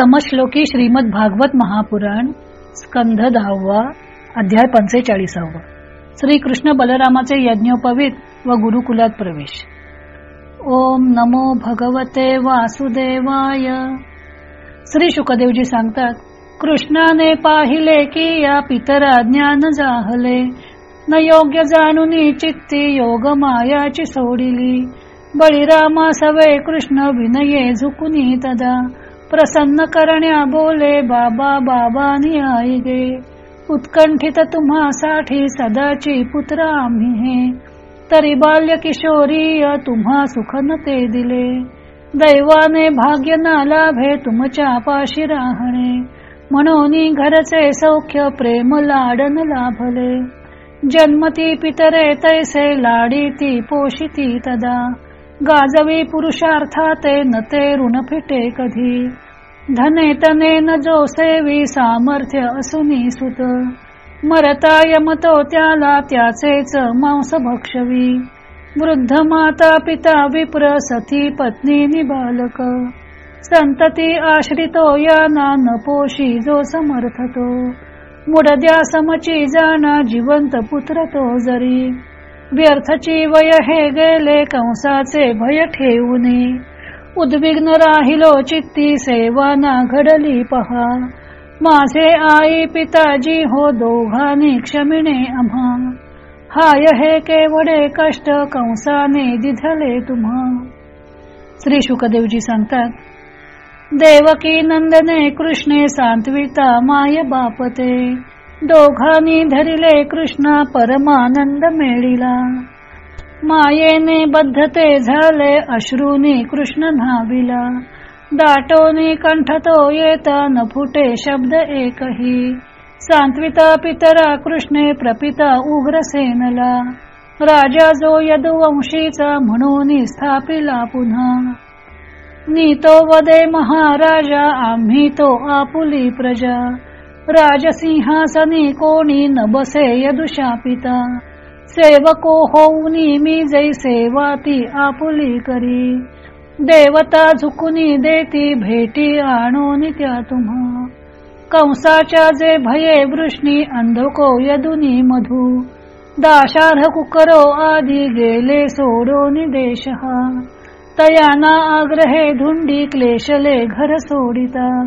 समश्लोकी श्रीमद भागवत महापुराण स्कंध दहावा अध्याय पंचेचाळीसावा. श्री कृष्ण बलरामाचे यज्ञोपवीत व गुरुकुलात प्रवेश. ओम नमो भगवते वासुदेवाय. श्री शुकदेवजी सांगतात कृष्णाने पाहिले की या पितरा ज्ञान जाहले. न योग्य जाणून चित्ती योग मायाची सोडिली. बळीरामा सवे कृष्ण विनये झुकुनी तदा. प्रसन्न करण्या बोले बाबा बाबानी आई गे उत्कंठित तुम्हासाठी सदाची पुत्र आम्ही हे. तरी बाल्य किशोरी तुम्हा सुखन ते दिले. दैवाने भाग्य ना लाभे तुमच्या पाशी राहणे. म्हणून घरचे सौख्य प्रेम लाडन लाभले. जन्मती पितरे तैसे लाडी ती पोषिती तदा. गाजवी पुरुषार्थाते न ते ऋण फिटे कधी. धने तने न जो सेवी सामर्थ्य असूनी सुत. मरता यमतो त्याला त्याचेच मांस भक्षवी. वृद्ध माता पिता विप्र सती पत्नी बालक. संतती आश्रितो याना न पोशी जो समर्थतो. मुडद्या समची जाणा जिवंत पुत्र तो जरी. व्यर्थची वय हे गेले कंसाचे भय ठेवूने. उद्विग्न राहिलो चित्ती सेवा ना घडली पहा. माझे आई पिताजी हो दोघांनी क्षमिणे आम्हा. हाय हे केवढे कष्ट कंसाने दिधले तुम्हा. श्री शुकदेवजी सांगतात देवकी नंदने कृष्णे सांत्विता माय बापते. दोघांनी धरिले कृष्णा परमानंद मेळिला. मायेने बद्धते झाले अश्रूनी कृष्ण न्हाविला. दाटोनी कंठतो येता न फुटे शब्द एकही. सांत्विता पितरा कृष्णे प्रपिता उग्रसेनला राजा जो यदुवंशीचा म्हणून स्थापिला पुन्हा. नीतो वदे महाराजा आम्ही तो आपुली प्रजा. राजसिंहासनी कोणी न बसे यदुशापिता. सेवको होऊनी मी जै सेवा ती आपुली करी. देवता झुकुनी देती भेटी आणोनी त्या तुम्हा. कंसाच्या जे भये वृष्णी अंधको यदुनी मधु. दाशार्ह कुकरो आधी गेले सोडोनी देश तयाना आग्रहे धुंडी क्लेशले घर सोडिता.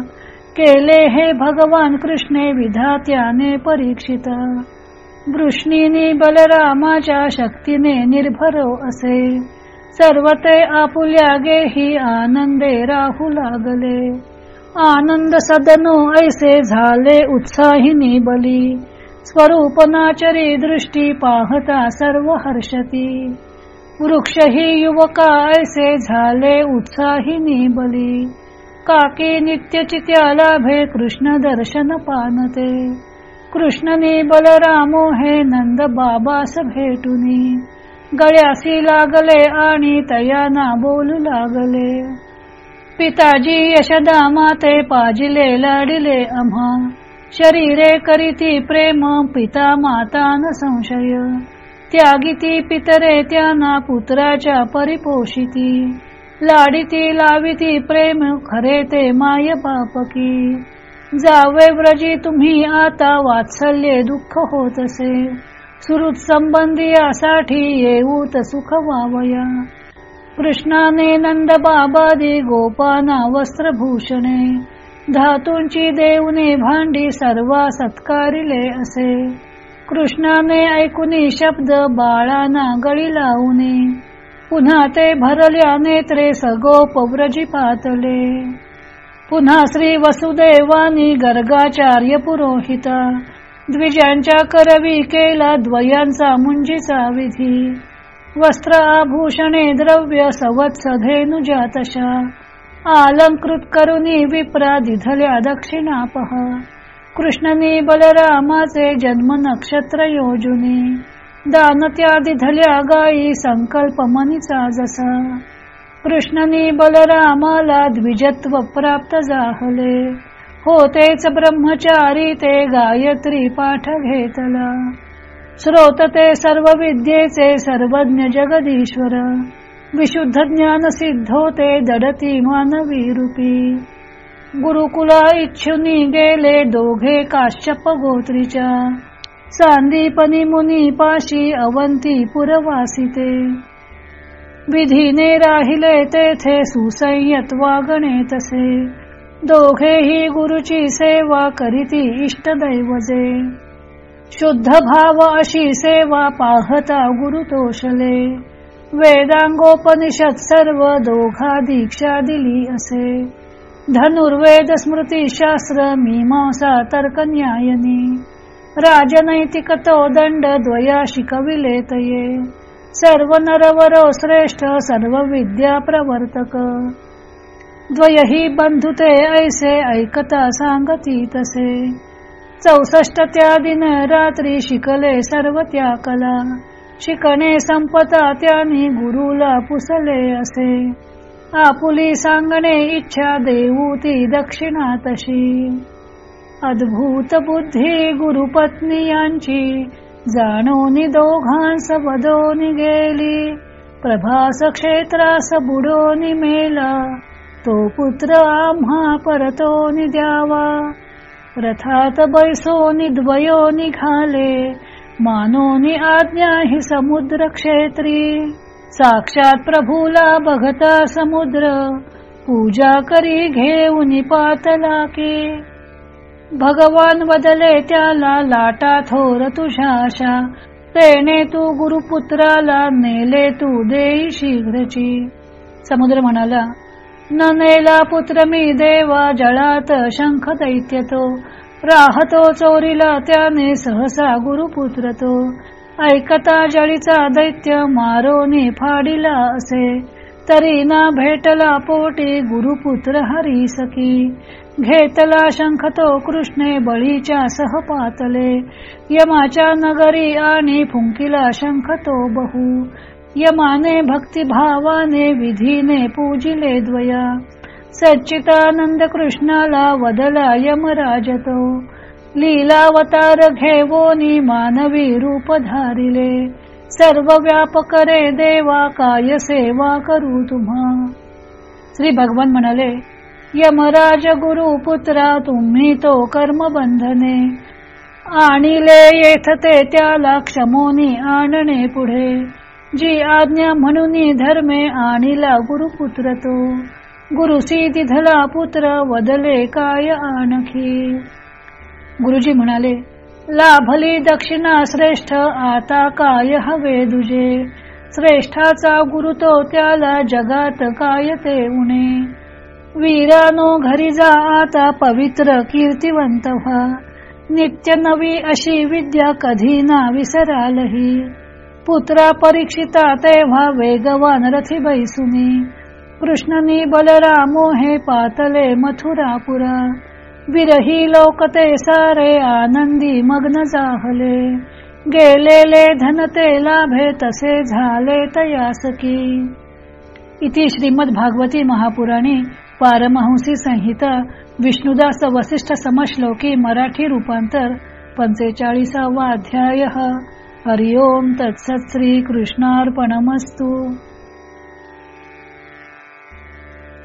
केले हे भगवान कृष्णे विधात्याने परीक्षिता. वृष्णीनी बलरामाच्या शक्तीने निर्भरो असे. सर्वते आपुल्या गेही आनंदे राहू लागले. आनंद सदनो ऐसे झाले उत्साहिनी बली. स्वरूपनाचरी दृष्टी पाहता सर्व हर्षती. वृक्ष ही युवका ऐसे झाले उत्साहिनी बली. काकी नित्य चित्यालाभे कृष्ण दर्शन पानते. कृष्णनी बलरामो हे नंद बाबास भेटुनी. गळ्यासी लागले आणि तयाना बोलू लागले. पिताजी यशदा माते पाजिले लाडिले आम्हा शरीरे करीती प्रेम पिता माता न संशय त्यागिती पितरे त्यांना पुत्राच्या परिपोषिती. लाडिती लाविती प्रेम खरे ते माय बापकी जावे व्रजी तुम्ही आता वात्सल्ये दुःख होत असे. सुरुत संबंधी यासाठी येऊत सुख वावया. कृष्णाने नंद बाबादी गोपाना वस्त्रभूषणे. धातूंची देवने भांडी सर्वा सत्कारिले असे. कृष्णाने ऐकुनी शब्द बाळाना गळी लावणे पुन्हा ते भरल्या नेत्रे सगोप व्रजी पातले. पुन्हा श्री वसुदेवानी गर्गाचार्य पुरोहिता. द्विजांच्या करवी केला द्वयांचा मुंजीचा विधी वस्त्र आभूषणे द्रव्य सवत्सधेनु जातशा अलंकृत करुनी विप्रा दिधल्या दक्षिणापह. कृष्णनी बलरामाचे जन्म नक्षत्र योजुनी. दान त्या दिधल्या गायी संकल्प मनीचा जसा. कृष्णनी बलरामाला द्विजत्व प्राप्त जाहले. होतेच ब्रह्मचारी ते गायत्री पाठ घेतला. श्रोत ते सर्व विद्येचे सर्वज्ञ जगदीश्वर. विशुद्ध ज्ञान सिद्धोते दडती मानवी रूपी गुरुकुला इच्छुनी गेले दोघे काश्यप गोत्रीच्या. सांदीपनी मुनी पाशी अवंती पुरवासिते. विधीने राहिले तेथे सुसंयत वागणे तसे. दोघेही गुरुची सेवा करीती इष्टदैवजे. शुद्ध भाव अशी सेवा पाहता गुरु तोषले. वेदांगोपनिषद सर्व दोघा दीक्षा दिली असे. धनुर्वेद स्मृती शास्त्र मीमांसा तर्कन्यायनी. राजनैतिकतो राजनैतिक दंड द्वया शिकविले तये. सर्व नरवरो श्रेष्ठ सर्व विद्या प्रवर्तक. द्वयही बंधुते ऐसे ऐकता सांगती तसे. चौसष्ट त्या दिन रात्री शिकले सर्व त्या कला. शिकणे संपता त्यानी गुरुला पुसले असे. आपुली सांगणे इच्छा देऊ ती दक्षिणा तशी. अद्भुत बुद्धी गुरुपत्नी यांची जाणोनी दोघांस वदोनी गेली. प्रभास क्षेत्रास बुडोनी मेला तो पुत्र आम्हा परतोनी द्यावा. रथात बैसोनी द्वयो निघाले मानोनी आज्ञा हि समुद्र क्षेत्री साक्षात प्रभूला बघता समुद्र पूजा करी घेऊन पातला की भगवान बदले त्याला लाटा थोर तुझ्याशा तेने तू गुरुपुत्राला नेले तू देई शीघ्रची. समुद्र म्हणाला न नेला पुत्र मी देवा जळात शंख दैत्य तो राहतो चोरीला त्याने सहसा गुरुपुत्र तो ऐकता जळीचा दैत्य मारोनी फाडिला असे. तरी ना भेटला पोटी गुरुपुत्र हरी सखी घेतला शंख तो कृष्णे बळीच्या सहपातले. यमाच्या नगरी आणि फुंकिला शंख तो बहु. यमाने भक्तिभावाने विधीने पूजिले द्वया. सच्चितानंद कृष्णाला वदला यमराज तो. लीलावतार घेवोनी मानवी रूप धारिले. सर्व व्यापक रे देवा काय सेवा करू तुम्हा? श्री भगवान म्हणाले यमराज गुरु पुत्रा तुम्ही तो कर्म बंधने आणिले येथ ते त्याला क्षमोनी आणणे पुढे. जी आज्ञा म्हणून धर्मे आणिला गुरुपुत्र तो. गुरुसी तिथला पुत्र वदले काय आणखी? गुरुजी म्हणाले लाभली दक्षिणा श्रेष्ठ आता काय हवे दुजे? श्रेष्ठाचा गुरु तो त्याला जगात काय ते उणे? वीरानो घरी जा आता पवित्र कीर्तिवंत व्हा. नित्य नवी अशी विद्या कधी ना विसरालही. पुत्रा परीक्षिता तेव्हा वेगवान रथी बैसुनी. कृष्णनी बलरामो हे पातले मथुरापुरा. विरही लोकते सारे आनंदी मग्न जाहले. गेलेले धन ते लाभे तसे झाले तयासकी. इति श्रीमद भागवती महापुराणी पारमहंसी संहिता विष्णुदास वसिष्ठ समश्लोकी मराठी रूपांतर पंचेचाळीसावा अध्याय. हरिओम तत्सत श्री कृष्णार्पणमस्तू